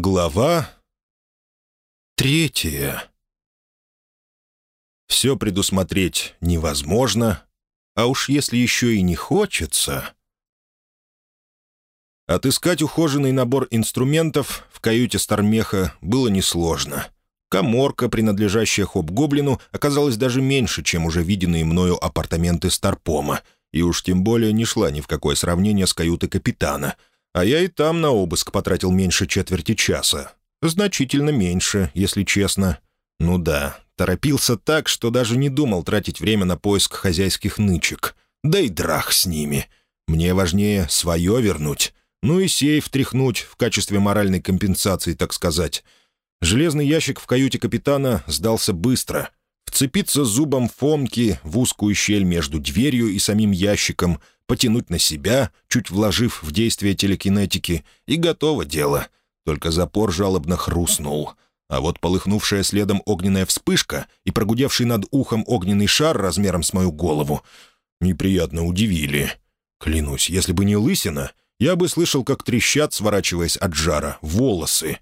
Глава третья. Все предусмотреть невозможно, а уж если еще и не хочется... Отыскать ухоженный набор инструментов в каюте Стармеха было несложно. Коморка, принадлежащая Хоп-Гоблину, оказалась даже меньше, чем уже виденные мною апартаменты Старпома, и уж тем более не шла ни в какое сравнение с каютой капитана — а я и там на обыск потратил меньше четверти часа. Значительно меньше, если честно. Ну да, торопился так, что даже не думал тратить время на поиск хозяйских нычек. Да и драх с ними. Мне важнее свое вернуть. Ну и сейф тряхнуть в качестве моральной компенсации, так сказать. Железный ящик в каюте капитана сдался быстро. Вцепиться зубом Фомки в узкую щель между дверью и самим ящиком — потянуть на себя, чуть вложив в действие телекинетики, и готово дело. Только запор жалобно хрустнул. А вот полыхнувшая следом огненная вспышка и прогудевший над ухом огненный шар размером с мою голову неприятно удивили. Клянусь, если бы не лысина, я бы слышал, как трещат, сворачиваясь от жара, волосы.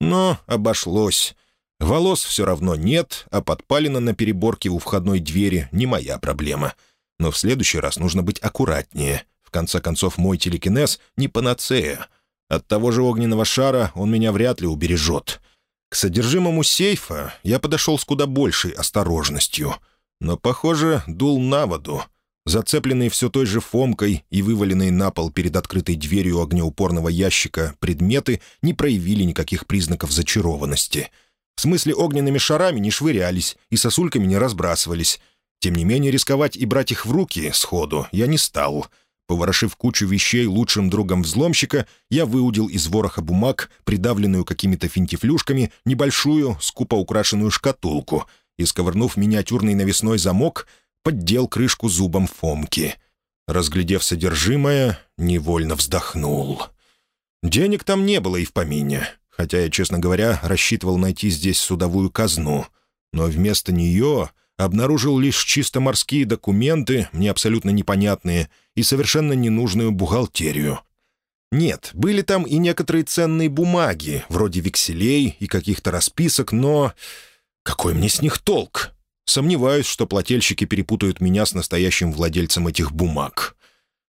Но обошлось. Волос все равно нет, а подпалина на переборке у входной двери не моя проблема — но в следующий раз нужно быть аккуратнее. В конце концов, мой телекинез не панацея. От того же огненного шара он меня вряд ли убережет. К содержимому сейфа я подошел с куда большей осторожностью. Но, похоже, дул на воду. Зацепленные все той же фомкой и вываленные на пол перед открытой дверью огнеупорного ящика предметы не проявили никаких признаков зачарованности. В смысле, огненными шарами не швырялись и сосульками не разбрасывались, тем не менее, рисковать и брать их в руки сходу я не стал. Поворошив кучу вещей лучшим другом взломщика, я выудил из вороха бумаг, придавленную какими-то финтифлюшками, небольшую, скупо украшенную шкатулку и, сковырнув миниатюрный навесной замок, поддел крышку зубом Фомки. Разглядев содержимое, невольно вздохнул. Денег там не было и в помине, хотя я, честно говоря, рассчитывал найти здесь судовую казну. Но вместо нее обнаружил лишь чисто морские документы, мне абсолютно непонятные, и совершенно ненужную бухгалтерию. Нет, были там и некоторые ценные бумаги, вроде векселей и каких-то расписок, но... Какой мне с них толк? Сомневаюсь, что плательщики перепутают меня с настоящим владельцем этих бумаг.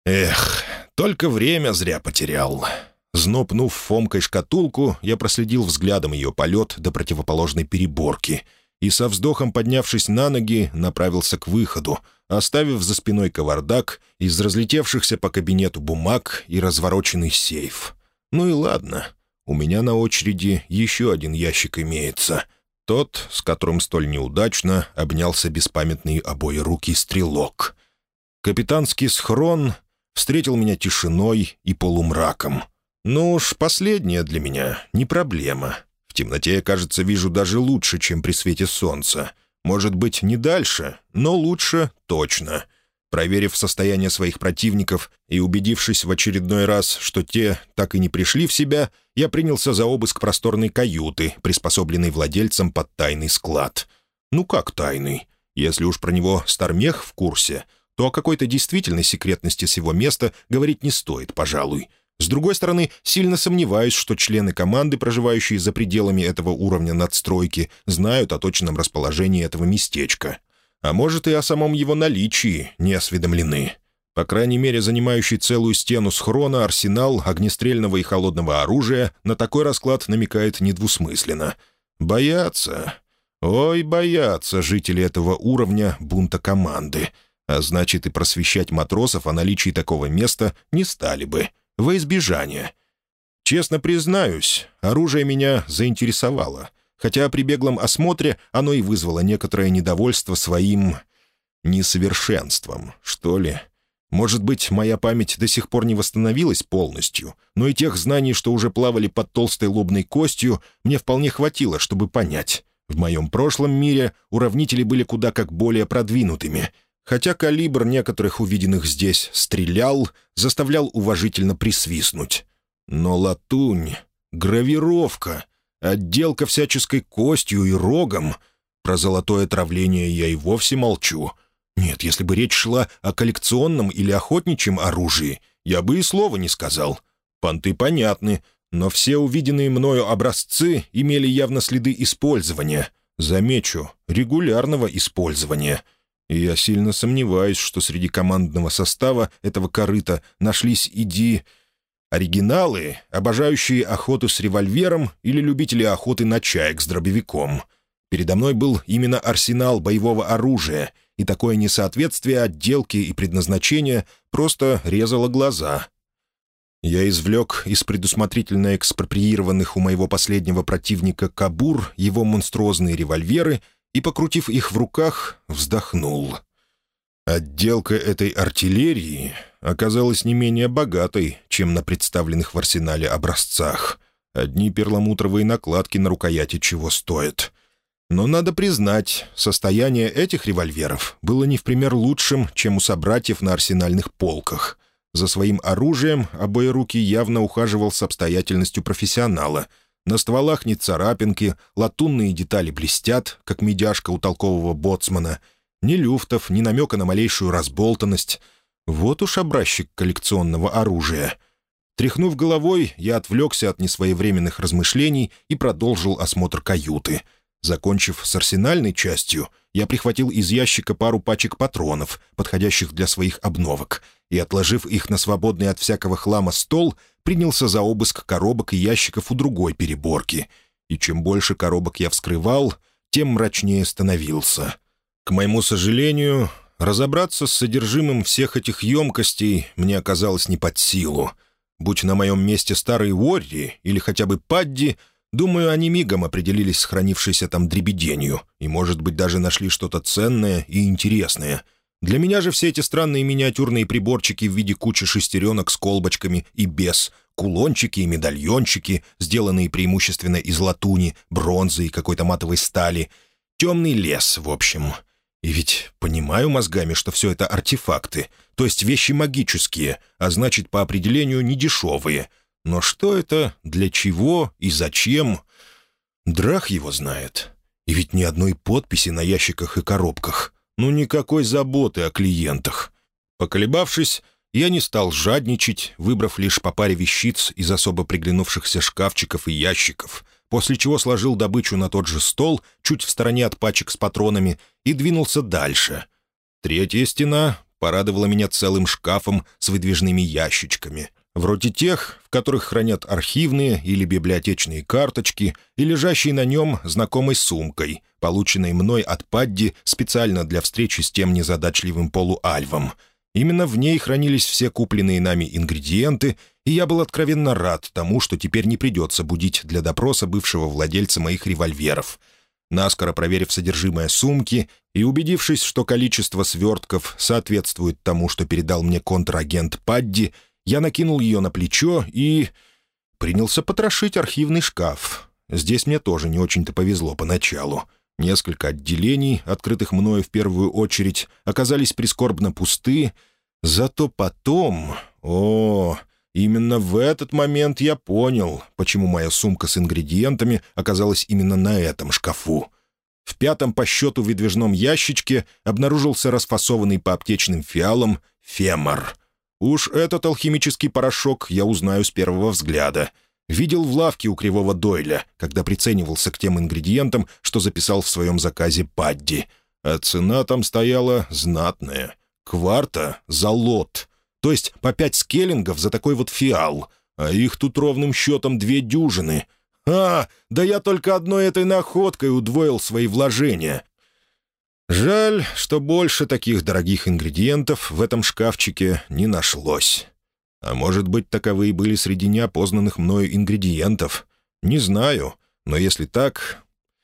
Эх, только время зря потерял. Знопнув фомкой шкатулку, я проследил взглядом ее полет до противоположной переборки — и со вздохом поднявшись на ноги, направился к выходу, оставив за спиной кавардак из разлетевшихся по кабинету бумаг и развороченный сейф. Ну и ладно, у меня на очереди еще один ящик имеется. Тот, с которым столь неудачно обнялся беспамятный обои руки стрелок. Капитанский схрон встретил меня тишиной и полумраком. Ну уж, последнее для меня не проблема. В темноте я, кажется, вижу даже лучше, чем при свете солнца. Может быть, не дальше, но лучше точно. Проверив состояние своих противников и убедившись в очередной раз, что те так и не пришли в себя, я принялся за обыск просторной каюты, приспособленной владельцем под тайный склад. Ну как тайный? Если уж про него Стармех в курсе, то о какой-то действительной секретности сего места говорить не стоит, пожалуй. С другой стороны, сильно сомневаюсь, что члены команды, проживающие за пределами этого уровня надстройки, знают о точном расположении этого местечка. А может, и о самом его наличии не осведомлены. По крайней мере, занимающий целую стену схрона арсенал огнестрельного и холодного оружия на такой расклад намекает недвусмысленно. Боятся. Ой, боятся жители этого уровня бунта команды. А значит, и просвещать матросов о наличии такого места не стали бы во избежание. Честно признаюсь, оружие меня заинтересовало, хотя при беглом осмотре оно и вызвало некоторое недовольство своим... несовершенством, что ли. Может быть, моя память до сих пор не восстановилась полностью, но и тех знаний, что уже плавали под толстой лобной костью, мне вполне хватило, чтобы понять. В моем прошлом мире уравнители были куда как более продвинутыми, хотя калибр некоторых увиденных здесь стрелял, заставлял уважительно присвистнуть. Но латунь, гравировка, отделка всяческой костью и рогом — про золотое травление я и вовсе молчу. Нет, если бы речь шла о коллекционном или охотничьем оружии, я бы и слова не сказал. Понты понятны, но все увиденные мною образцы имели явно следы использования. Замечу, регулярного использования. И я сильно сомневаюсь, что среди командного состава этого корыта нашлись иди... Оригиналы, обожающие охоту с револьвером или любители охоты на чаек с дробовиком. Передо мной был именно арсенал боевого оружия, и такое несоответствие отделки и предназначения просто резало глаза. Я извлек из предусмотрительно экспроприированных у моего последнего противника Кабур его монструозные револьверы и, покрутив их в руках, вздохнул. Отделка этой артиллерии оказалась не менее богатой, чем на представленных в арсенале образцах. Одни перламутровые накладки на рукояти чего стоят. Но надо признать, состояние этих револьверов было не в пример лучшим, чем у собратьев на арсенальных полках. За своим оружием обоеруки явно ухаживал с обстоятельностью профессионала. На стволах не царапинки, латунные детали блестят, как медяшка у толкового боцмана — ни люфтов, ни намека на малейшую разболтанность. Вот уж образчик коллекционного оружия. Тряхнув головой, я отвлекся от несвоевременных размышлений и продолжил осмотр каюты. Закончив с арсенальной частью, я прихватил из ящика пару пачек патронов, подходящих для своих обновок, и, отложив их на свободный от всякого хлама стол, принялся за обыск коробок и ящиков у другой переборки. И чем больше коробок я вскрывал, тем мрачнее становился. К моему сожалению, разобраться с содержимым всех этих емкостей мне оказалось не под силу. Будь на моем месте старый Уорри или хотя бы Падди, думаю, они мигом определились с хранившейся там дребеденью и, может быть, даже нашли что-то ценное и интересное. Для меня же все эти странные миниатюрные приборчики в виде кучи шестеренок с колбочками и без, кулончики и медальончики, сделанные преимущественно из латуни, бронзы и какой-то матовой стали. Темный лес, в общем — и ведь понимаю мозгами, что все это артефакты, то есть вещи магические, а значит, по определению недешевые. Но что это, для чего и зачем? Драх его знает. И ведь ни одной подписи на ящиках и коробках. Ну, никакой заботы о клиентах. Поколебавшись, я не стал жадничать, выбрав лишь по паре вещиц из особо приглянувшихся шкафчиков и ящиков — после чего сложил добычу на тот же стол, чуть в стороне от пачек с патронами, и двинулся дальше. Третья стена порадовала меня целым шкафом с выдвижными ящичками, вроде тех, в которых хранят архивные или библиотечные карточки, и лежащей на нем знакомой сумкой, полученной мной от Падди специально для встречи с тем незадачливым полуальвом — Именно в ней хранились все купленные нами ингредиенты, и я был откровенно рад тому, что теперь не придется будить для допроса бывшего владельца моих револьверов. Наскоро проверив содержимое сумки и убедившись, что количество свертков соответствует тому, что передал мне контрагент Падди, я накинул ее на плечо и... принялся потрошить архивный шкаф. Здесь мне тоже не очень-то повезло поначалу. Несколько отделений, открытых мною в первую очередь, оказались прискорбно пусты, зато потом... О, именно в этот момент я понял, почему моя сумка с ингредиентами оказалась именно на этом шкафу. В пятом по счету выдвижном ящичке обнаружился расфасованный по аптечным фиалам фемор. Уж этот алхимический порошок я узнаю с первого взгляда — Видел в лавке у Кривого Дойля, когда приценивался к тем ингредиентам, что записал в своем заказе Падди. А цена там стояла знатная. Кварта за лот. То есть по пять скеллингов за такой вот фиал. А их тут ровным счетом две дюжины. А, да я только одной этой находкой удвоил свои вложения. Жаль, что больше таких дорогих ингредиентов в этом шкафчике не нашлось. А может быть, таковые были среди неопознанных мною ингредиентов. Не знаю, но если так,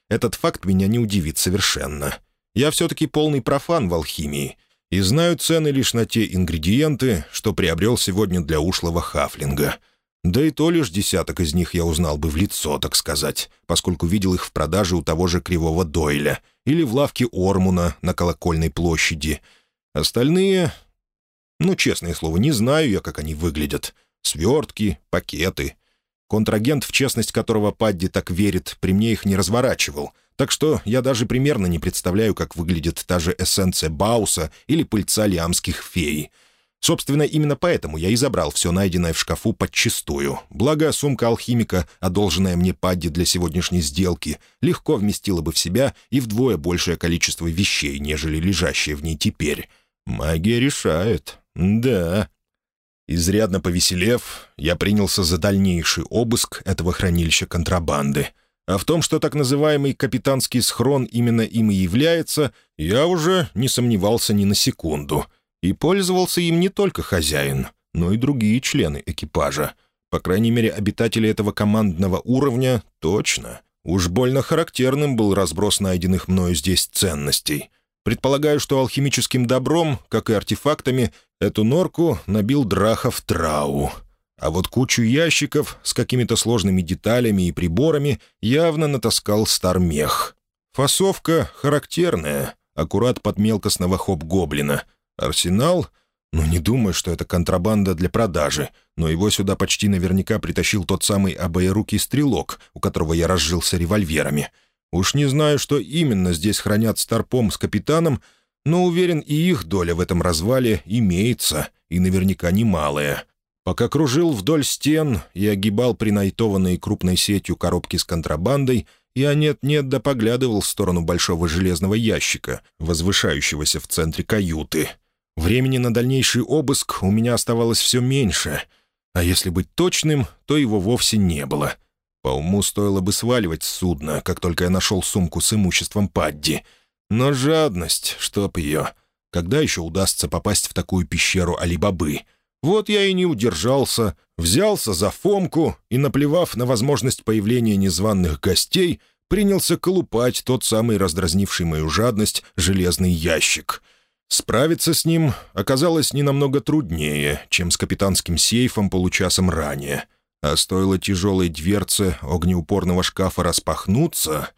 этот факт меня не удивит совершенно. Я все-таки полный профан в алхимии и знаю цены лишь на те ингредиенты, что приобрел сегодня для ушлого хафлинга. Да и то лишь десяток из них я узнал бы в лицо, так сказать, поскольку видел их в продаже у того же Кривого Дойля или в лавке Ормуна на Колокольной площади. Остальные ну, честное слово, не знаю я, как они выглядят. Свертки, пакеты. Контрагент, в честность которого Падди так верит, при мне их не разворачивал. Так что я даже примерно не представляю, как выглядит та же эссенция Бауса или пыльца лиамских фей. Собственно, именно поэтому я и забрал все найденное в шкафу подчистую. Благо, сумка алхимика, одолженная мне Падди для сегодняшней сделки, легко вместила бы в себя и вдвое большее количество вещей, нежели лежащие в ней теперь. Магия решает. Да. Изрядно повеселев, я принялся за дальнейший обыск этого хранилища контрабанды. А в том, что так называемый капитанский схрон именно им и является, я уже не сомневался ни на секунду — и пользовался им не только хозяин, но и другие члены экипажа. По крайней мере, обитатели этого командного уровня точно. Уж больно характерным был разброс найденных мною здесь ценностей. Предполагаю, что алхимическим добром, как и артефактами, эту норку набил Драхов Трау. А вот кучу ящиков с какими-то сложными деталями и приборами явно натаскал Стармех. Фасовка характерная, аккурат под мелкостного хоп-гоблина — Арсенал? Ну, не думаю, что это контрабанда для продажи, но его сюда почти наверняка притащил тот самый обоерукий стрелок, у которого я разжился револьверами. Уж не знаю, что именно здесь хранят Старпом с капитаном, но уверен, и их доля в этом развале имеется, и наверняка немалая. Пока кружил вдоль стен и огибал принайтованные крупной сетью коробки с контрабандой, я нет-нет да поглядывал в сторону большого железного ящика, возвышающегося в центре каюты — Времени на дальнейший обыск у меня оставалось все меньше, а если быть точным, то его вовсе не было. По уму стоило бы сваливать с судна, как только я нашел сумку с имуществом Падди. Но жадность, чтоб ее. Когда еще удастся попасть в такую пещеру Алибабы? Вот я и не удержался, взялся за Фомку и, наплевав на возможность появления незваных гостей, принялся колупать тот самый раздразнивший мою жадность железный ящик — Справиться с ним оказалось не намного труднее, чем с капитанским сейфом получасом ранее. А стоило тяжелой дверце огнеупорного шкафа распахнуться...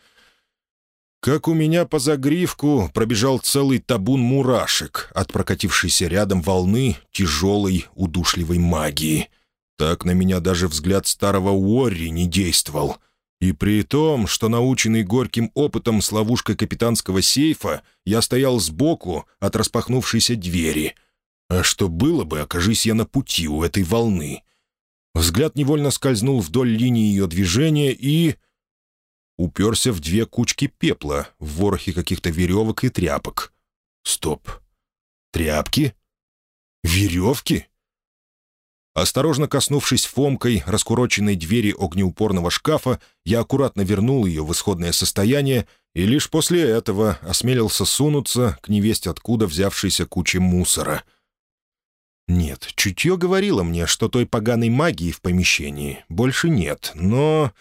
Как у меня по загривку пробежал целый табун мурашек от прокатившейся рядом волны тяжелой удушливой магии. Так на меня даже взгляд старого Уорри не действовал — и при том, что наученный горьким опытом с ловушкой капитанского сейфа, я стоял сбоку от распахнувшейся двери. А что было бы, окажись я на пути у этой волны? Взгляд невольно скользнул вдоль линии ее движения и... Уперся в две кучки пепла в ворохе каких-то веревок и тряпок. Стоп. Тряпки? Веревки? Осторожно коснувшись фомкой раскуроченной двери огнеупорного шкафа, я аккуратно вернул ее в исходное состояние и лишь после этого осмелился сунуться к невесть откуда взявшейся куче мусора. Нет, чутье говорило мне, что той поганой магии в помещении больше нет, но...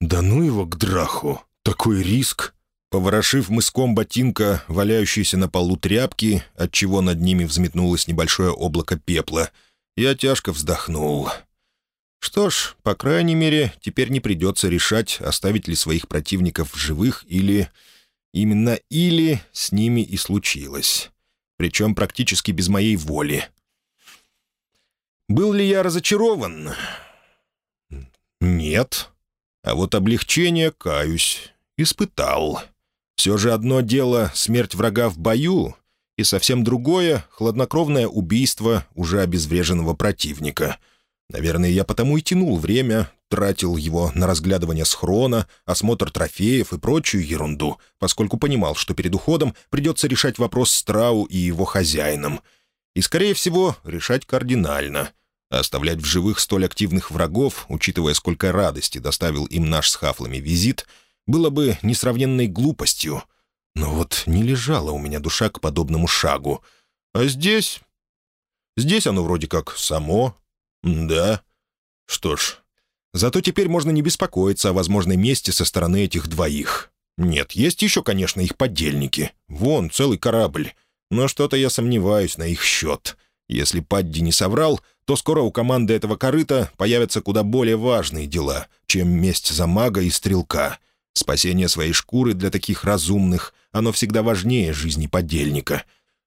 Да ну его к драху! Такой риск! Поворошив мыском ботинка, валяющиеся на полу тряпки, отчего над ними взметнулось небольшое облако пепла — я тяжко вздохнул. Что ж, по крайней мере, теперь не придется решать, оставить ли своих противников живых или... Именно «или» с ними и случилось. Причем практически без моей воли. Был ли я разочарован? Нет. А вот облегчение, каюсь, испытал. Все же одно дело — смерть врага в бою, и совсем другое — хладнокровное убийство уже обезвреженного противника. Наверное, я потому и тянул время, тратил его на разглядывание схрона, осмотр трофеев и прочую ерунду, поскольку понимал, что перед уходом придется решать вопрос с Трау и его хозяином. И, скорее всего, решать кардинально. оставлять в живых столь активных врагов, учитывая, сколько радости доставил им наш с хафлами визит, было бы несравненной глупостью — но вот не лежала у меня душа к подобному шагу. А здесь... Здесь оно вроде как само. Да. Что ж, зато теперь можно не беспокоиться о возможной мести со стороны этих двоих. Нет, есть еще, конечно, их подельники. Вон, целый корабль. Но что-то я сомневаюсь на их счет. Если Падди не соврал, то скоро у команды этого корыта появятся куда более важные дела, чем месть за мага и стрелка. Спасение своей шкуры для таких разумных, оно всегда важнее жизни подельника.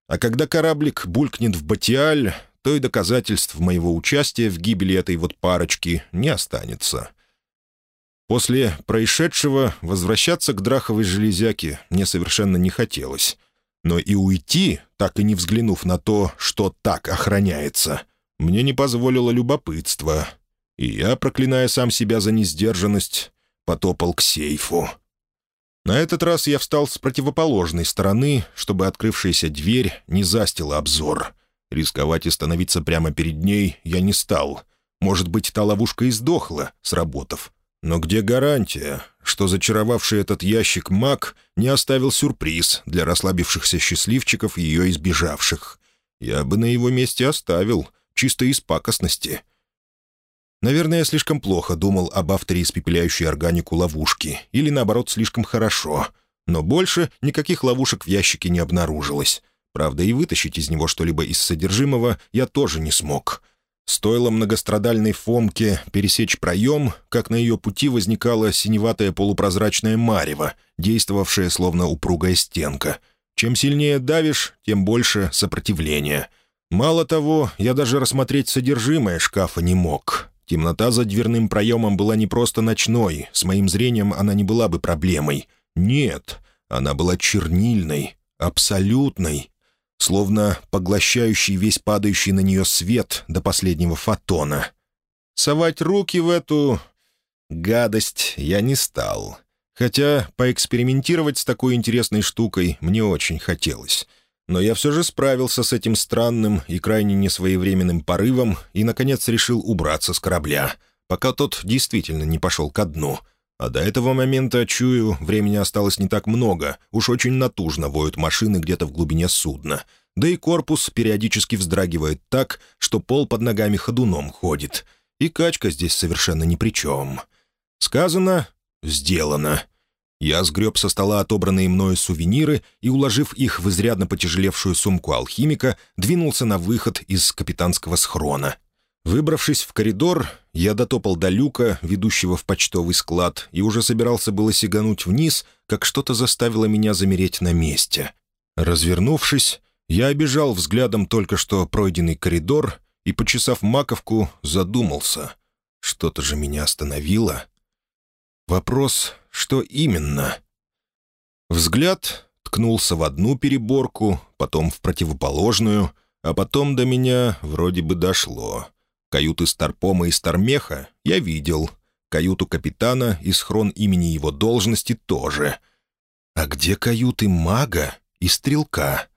А когда кораблик булькнет в Батиаль, то и доказательств моего участия в гибели этой вот парочки не останется. После происшедшего возвращаться к Драховой железяке мне совершенно не хотелось. Но и уйти, так и не взглянув на то, что так охраняется, мне не позволило любопытство. И я, проклиная сам себя за несдержанность, потопал к сейфу. На этот раз я встал с противоположной стороны, чтобы открывшаяся дверь не застила обзор. Рисковать и становиться прямо перед ней я не стал. Может быть, та ловушка и сдохла, сработав. Но где гарантия, что зачаровавший этот ящик маг не оставил сюрприз для расслабившихся счастливчиков, ее избежавших? Я бы на его месте оставил, чисто из пакостности. Наверное, я слишком плохо думал об авторе испепеляющей органику ловушки, или, наоборот, слишком хорошо. Но больше никаких ловушек в ящике не обнаружилось. Правда, и вытащить из него что-либо из содержимого я тоже не смог. Стоило многострадальной Фомке пересечь проем, как на ее пути возникала синеватая полупрозрачная марево, действовавшая словно упругая стенка. Чем сильнее давишь, тем больше сопротивления. Мало того, я даже рассмотреть содержимое шкафа не мог. Темнота за дверным проемом была не просто ночной, с моим зрением она не была бы проблемой. Нет, она была чернильной, абсолютной, словно поглощающий весь падающий на нее свет до последнего фотона. Совать руки в эту гадость я не стал. Хотя поэкспериментировать с такой интересной штукой мне очень хотелось. Но я все же справился с этим странным и крайне несвоевременным порывом и, наконец, решил убраться с корабля, пока тот действительно не пошел ко дну — а до этого момента, чую, времени осталось не так много, уж очень натужно воют машины где-то в глубине судна. Да и корпус периодически вздрагивает так, что пол под ногами ходуном ходит. И качка здесь совершенно ни при чем. Сказано — сделано. Я сгреб со стола отобранные мною сувениры и, уложив их в изрядно потяжелевшую сумку алхимика, двинулся на выход из капитанского схрона — Выбравшись в коридор, я дотопал до люка, ведущего в почтовый склад, и уже собирался было сигануть вниз, как что-то заставило меня замереть на месте. Развернувшись, я обежал взглядом только что пройденный коридор и, почесав маковку, задумался. Что-то же меня остановило. Вопрос, что именно? Взгляд ткнулся в одну переборку, потом в противоположную, а потом до меня вроде бы дошло — Каюты Старпома и Стармеха я видел. Каюту капитана и схрон имени его должности тоже. А где каюты мага и стрелка?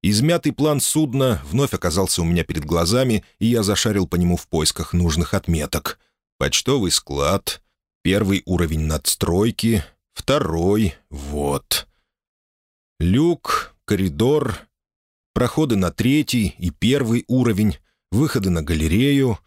Измятый план судна вновь оказался у меня перед глазами, и я зашарил по нему в поисках нужных отметок. Почтовый склад, первый уровень надстройки, второй — вот. Люк, коридор, проходы на третий и первый уровень, выходы на галерею.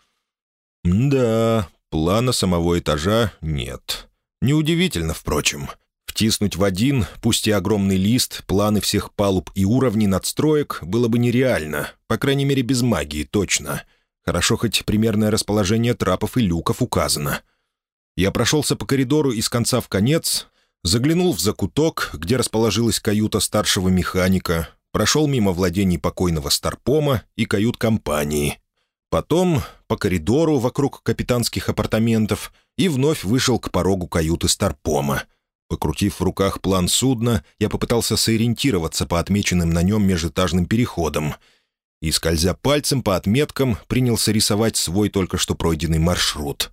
Да, плана самого этажа нет. Неудивительно, впрочем. Втиснуть в один, пусть и огромный лист, планы всех палуб и уровней надстроек было бы нереально, по крайней мере без магии, точно. Хорошо хоть примерное расположение трапов и люков указано. Я прошелся по коридору из конца в конец, заглянул в закуток, где расположилась каюта старшего механика, прошел мимо владений покойного Старпома и кают-компании. Потом по коридору вокруг капитанских апартаментов и вновь вышел к порогу каюты Старпома. Покрутив в руках план судна, я попытался сориентироваться по отмеченным на нем межэтажным переходам и, скользя пальцем по отметкам, принялся рисовать свой только что пройденный маршрут.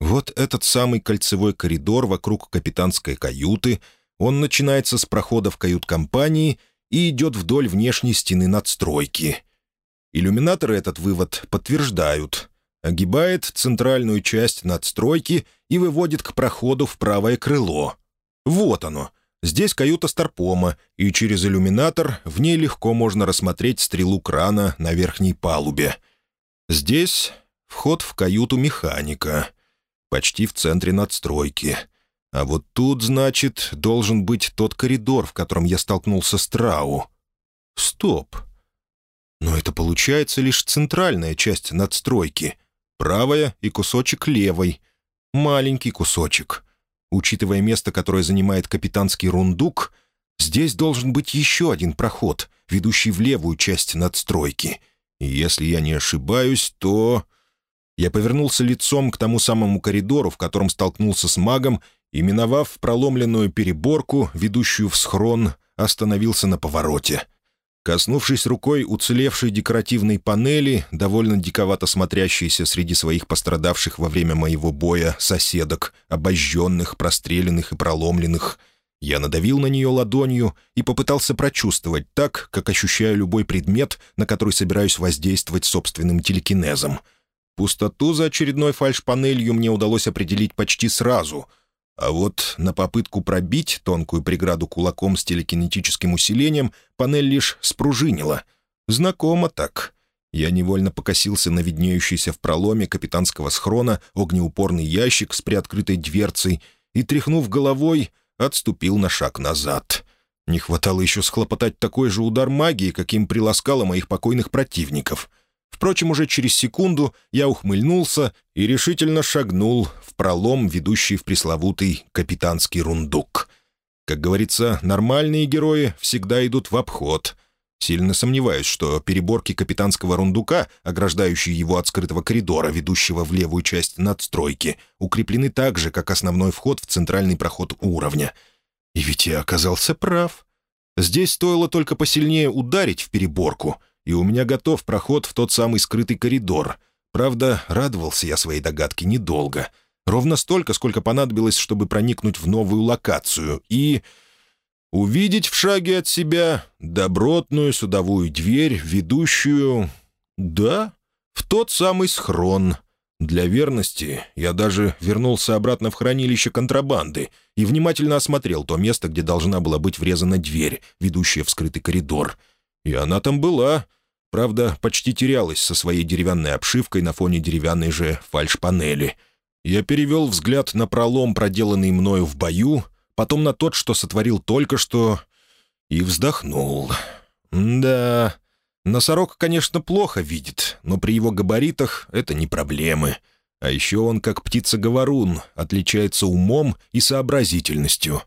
Вот этот самый кольцевой коридор вокруг капитанской каюты, он начинается с прохода в кают-компании — и идет вдоль внешней стены надстройки. Иллюминаторы этот вывод подтверждают. Огибает центральную часть надстройки и выводит к проходу в правое крыло. Вот оно. Здесь каюта Старпома, и через иллюминатор в ней легко можно рассмотреть стрелу крана на верхней палубе. Здесь вход в каюту механика, почти в центре надстройки — а вот тут, значит, должен быть тот коридор, в котором я столкнулся с Трау. Стоп. Но это получается лишь центральная часть надстройки. Правая и кусочек левой. Маленький кусочек. Учитывая место, которое занимает капитанский рундук, здесь должен быть еще один проход, ведущий в левую часть надстройки. И если я не ошибаюсь, то... Я повернулся лицом к тому самому коридору, в котором столкнулся с магом, и, миновав проломленную переборку, ведущую в схрон, остановился на повороте. Коснувшись рукой уцелевшей декоративной панели, довольно диковато смотрящейся среди своих пострадавших во время моего боя соседок, обожженных, простреленных и проломленных, я надавил на нее ладонью и попытался прочувствовать так, как ощущаю любой предмет, на который собираюсь воздействовать собственным телекинезом. Пустоту за очередной фальш-панелью мне удалось определить почти сразу — а вот на попытку пробить тонкую преграду кулаком с телекинетическим усилением панель лишь спружинила. Знакомо так. Я невольно покосился на виднеющийся в проломе капитанского схрона огнеупорный ящик с приоткрытой дверцей и, тряхнув головой, отступил на шаг назад. Не хватало еще схлопотать такой же удар магии, каким приласкало моих покойных противников — Впрочем, уже через секунду я ухмыльнулся и решительно шагнул в пролом, ведущий в пресловутый капитанский рундук. Как говорится, нормальные герои всегда идут в обход. Сильно сомневаюсь, что переборки капитанского рундука, ограждающие его от скрытого коридора, ведущего в левую часть надстройки, укреплены так же, как основной вход в центральный проход уровня. И ведь я оказался прав. Здесь стоило только посильнее ударить в переборку — и у меня готов проход в тот самый скрытый коридор. Правда, радовался я своей догадке недолго. Ровно столько, сколько понадобилось, чтобы проникнуть в новую локацию и... Увидеть в шаге от себя добротную судовую дверь, ведущую... Да, в тот самый схрон. Для верности я даже вернулся обратно в хранилище контрабанды и внимательно осмотрел то место, где должна была быть врезана дверь, ведущая в скрытый коридор. И она там была, Правда, почти терялась со своей деревянной обшивкой на фоне деревянной же фальшпанели. Я перевел взгляд на пролом, проделанный мною в бою, потом на тот, что сотворил только что, и вздохнул. Да, носорог, конечно, плохо видит, но при его габаритах это не проблемы. А еще он, как птица-говорун, отличается умом и сообразительностью.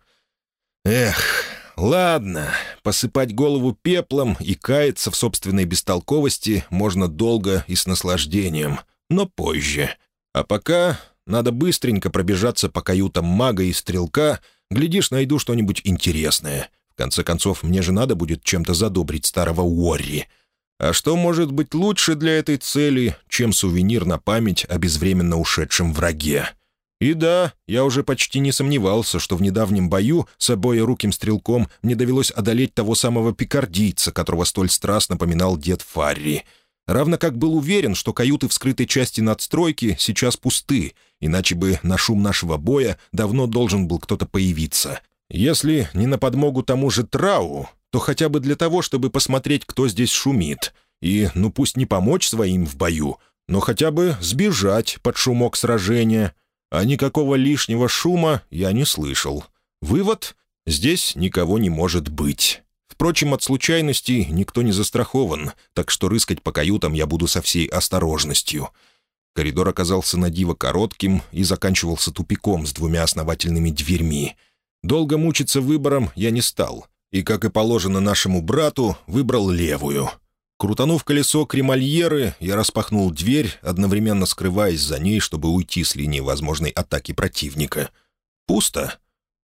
Эх, Ладно, посыпать голову пеплом и каяться в собственной бестолковости можно долго и с наслаждением, но позже. А пока надо быстренько пробежаться по каютам мага и стрелка, глядишь, найду что-нибудь интересное. В конце концов, мне же надо будет чем-то задобрить старого Уорри. А что может быть лучше для этой цели, чем сувенир на память о безвременно ушедшем враге? И да, я уже почти не сомневался, что в недавнем бою с обоеруким стрелком мне довелось одолеть того самого пикардийца, которого столь страстно напоминал дед Фарри. Равно как был уверен, что каюты в скрытой части надстройки сейчас пусты, иначе бы на шум нашего боя давно должен был кто-то появиться. Если не на подмогу тому же Трау, то хотя бы для того, чтобы посмотреть, кто здесь шумит. И, ну пусть не помочь своим в бою, но хотя бы сбежать под шумок сражения — а никакого лишнего шума я не слышал. Вывод — здесь никого не может быть. Впрочем, от случайностей никто не застрахован, так что рыскать по каютам я буду со всей осторожностью. Коридор оказался на диво коротким и заканчивался тупиком с двумя основательными дверьми. Долго мучиться выбором я не стал, и, как и положено нашему брату, выбрал левую — Крутанув колесо кремальеры, я распахнул дверь, одновременно скрываясь за ней, чтобы уйти с линии возможной атаки противника. Пусто?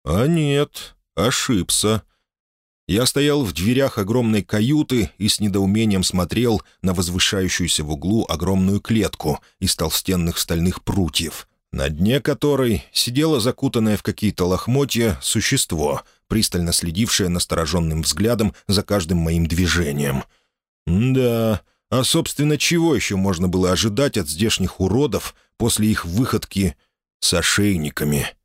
А нет, ошибся. Я стоял в дверях огромной каюты и с недоумением смотрел на возвышающуюся в углу огромную клетку из толстенных стальных прутьев, на дне которой сидело закутанное в какие-то лохмотья существо, пристально следившее настороженным взглядом за каждым моим движением — «Да, а, собственно, чего еще можно было ожидать от здешних уродов после их выходки с ошейниками?»